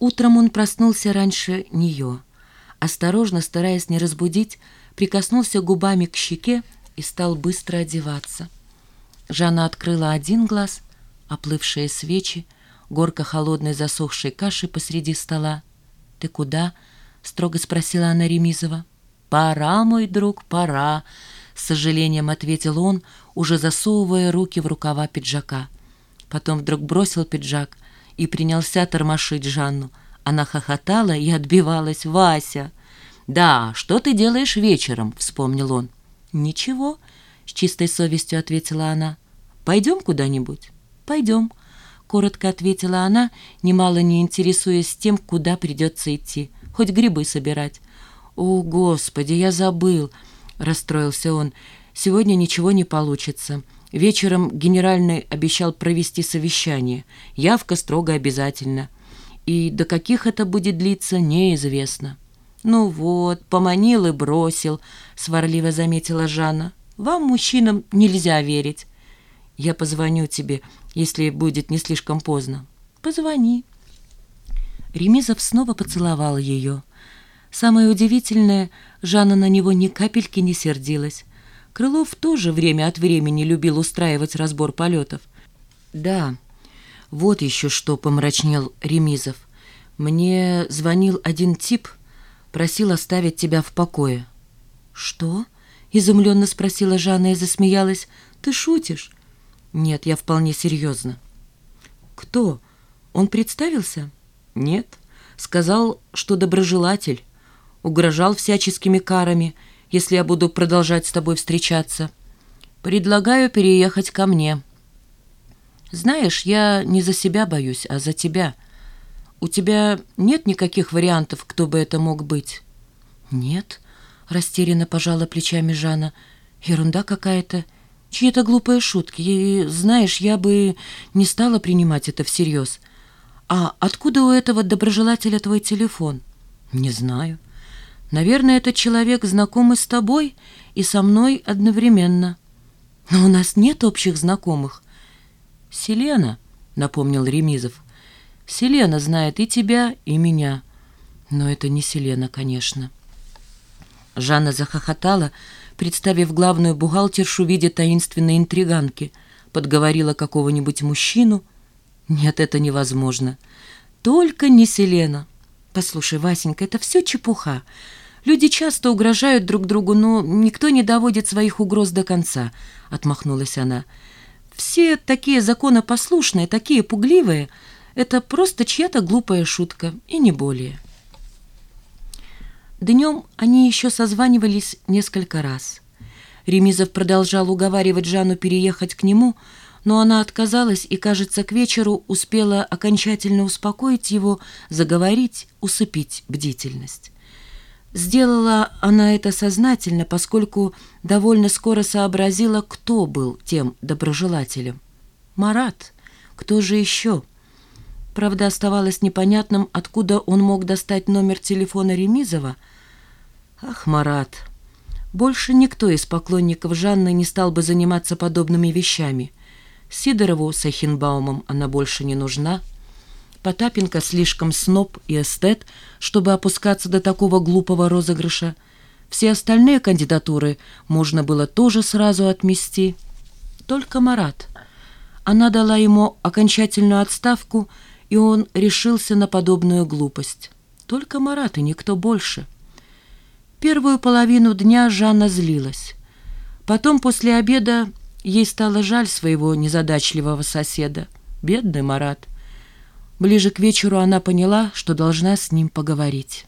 Утром он проснулся раньше нее. Осторожно, стараясь не разбудить, прикоснулся губами к щеке и стал быстро одеваться. Жанна открыла один глаз, оплывшие свечи, горка холодной засохшей каши посреди стола. «Ты куда?» — строго спросила она Ремизова. «Пора, мой друг, пора», — с сожалением ответил он, уже засовывая руки в рукава пиджака. Потом вдруг бросил пиджак и принялся тормошить Жанну. Она хохотала и отбивалась. «Вася!» «Да, что ты делаешь вечером?» — вспомнил он. «Ничего», — с чистой совестью ответила она. «Пойдем куда-нибудь?» «Пойдем», — коротко ответила она, немало не интересуясь тем, куда придется идти. «Хоть грибы собирать». «О, Господи, я забыл!» — расстроился он. «Сегодня ничего не получится. Вечером генеральный обещал провести совещание. Явка строго обязательна. И до каких это будет длиться, неизвестно». «Ну вот, поманил и бросил», — сварливо заметила Жанна. «Вам, мужчинам, нельзя верить». «Я позвоню тебе, если будет не слишком поздно». «Позвони». Ремизов снова поцеловал ее. Самое удивительное, Жанна на него ни капельки не сердилась. Крылов тоже время от времени любил устраивать разбор полетов. «Да, вот еще что», — помрачнел Ремизов. «Мне звонил один тип, просил оставить тебя в покое». «Что?» — изумленно спросила Жанна и засмеялась. «Ты шутишь?» «Нет, я вполне серьезно». «Кто? Он представился?» «Нет. Сказал, что доброжелатель. Угрожал всяческими карами» если я буду продолжать с тобой встречаться. Предлагаю переехать ко мне. Знаешь, я не за себя боюсь, а за тебя. У тебя нет никаких вариантов, кто бы это мог быть? Нет, растерянно пожала плечами Жанна. Ерунда какая-то. Чьи-то глупые шутки. И, знаешь, я бы не стала принимать это всерьез. А откуда у этого доброжелателя твой телефон? Не знаю. Наверное, этот человек знакомый с тобой и со мной одновременно. Но у нас нет общих знакомых. Селена, напомнил Ремизов. Селена знает и тебя, и меня. Но это не Селена, конечно. Жанна захохотала, представив главную бухгалтершу в виде таинственной интриганки. Подговорила какого-нибудь мужчину. Нет, это невозможно. Только не Селена. Послушай, Васенька, это все чепуха. Люди часто угрожают друг другу, но никто не доводит своих угроз до конца, — отмахнулась она. Все такие законопослушные, такие пугливые. Это просто чья-то глупая шутка, и не более. Днем они еще созванивались несколько раз. Ремизов продолжал уговаривать Жанну переехать к нему, но она отказалась и, кажется, к вечеру успела окончательно успокоить его, заговорить, усыпить бдительность. Сделала она это сознательно, поскольку довольно скоро сообразила, кто был тем доброжелателем. Марат. Кто же еще? Правда, оставалось непонятным, откуда он мог достать номер телефона Ремизова. Ах, Марат. Больше никто из поклонников Жанны не стал бы заниматься подобными вещами. Сидорову с Ахенбаумом она больше не нужна. Потапенко слишком сноб и эстет, чтобы опускаться до такого глупого розыгрыша. Все остальные кандидатуры можно было тоже сразу отмести. Только Марат. Она дала ему окончательную отставку, и он решился на подобную глупость. Только Марат и никто больше. Первую половину дня Жанна злилась. Потом, после обеда, ей стало жаль своего незадачливого соседа. Бедный Марат. Ближе к вечеру она поняла, что должна с ним поговорить.